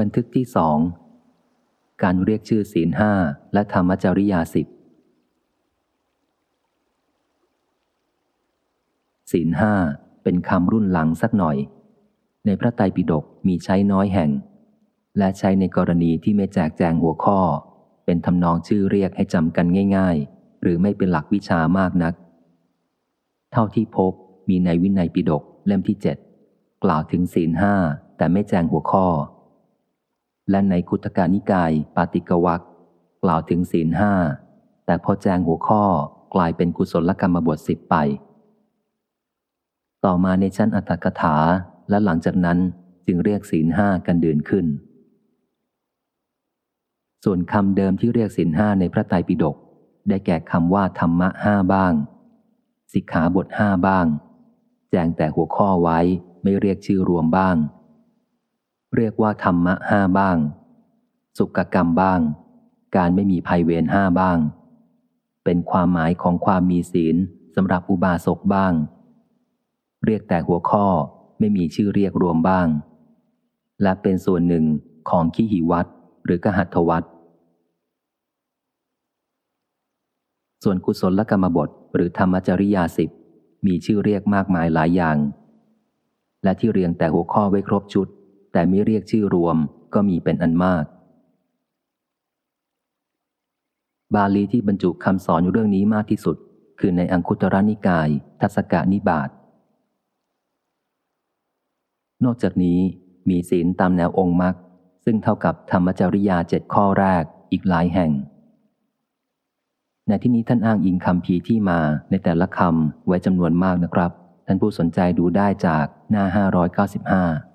บันทึกที่สองการเรียกชื่อศีลห้าและธรรมจริยาสิบศีลห้าเป็นคำรุ่นหลังสักหน่อย ในพระไตรปิฎกมีใช้น้อยแห่ง และใช้ในกรณีที่ไม่แจกแจงหัวข้อ เป็นทำนองชื่อเรียกให้จำกันง่าย ๆ หรือไม่เป็นหลักวิชามากนัก เท่าที่พบมีในวินัยปิฎกเล่มที่เจ็ดกล่าวถึงศีลห้าแต่ไม่แจงหัวข้อ และในคุตการนิกายปาติกวักกล่าวถึงศีลห้า แต่พอแจงหัวข้อกลายเป็นกุศลกรรมบทสิบไป ต่อมาในชั้นอัตถกถาและหลังจากนั้นจึงเรียกศีลห้ากันเดินขึ้น ส่วนคำเดิมที่เรียกศีลห้าในพระไตรปิฎกได้แก่คำว่าธรรมะห้าบ้าง สิกขาบทห้าบ้าง แจงแต่หัวข้อไว้ไม่เรียกชื่อรวมบ้าง เรียกว่าธรรมะห้าบ้าง สุกกรรมบ้าง การไม่มีภัยเวรห้าบ้าง เป็นความหมายของความมีศีลสำหรับอุบาสกบ้าง เรียกแต่หัวข้อไม่มีชื่อเรียกรวมบ้าง และเป็นส่วนหนึ่งของขีหิวัตหรือกหัตถวัตส่วนกุศลกรรมบทหรือธรรมจริยาสิบมีชื่อเรียกมากมายหลายอย่าง และที่เรียงแต่หัวข้อไว้ครบชุด แต่ไม่เรียกชื่อรวมก็มีเป็นอันมาก บาลีที่บรรจุคำสอนเรื่องนี้มากที่สุด คือในอังคุตรนิกาย ทัศกานิบาตนอกจากนี้มีศีลตามแนวองค์มรรคซึ่งเท่ากับธรรมจริยาเจ็ดข้อแรกอีกหลายแห่ง ในที่นี้ท่านอ้างอิงคำพีที่มาในแต่ละคำไว้จำนวนมากนะครับ ท่านผู้สนใจดูได้จากหน้า 595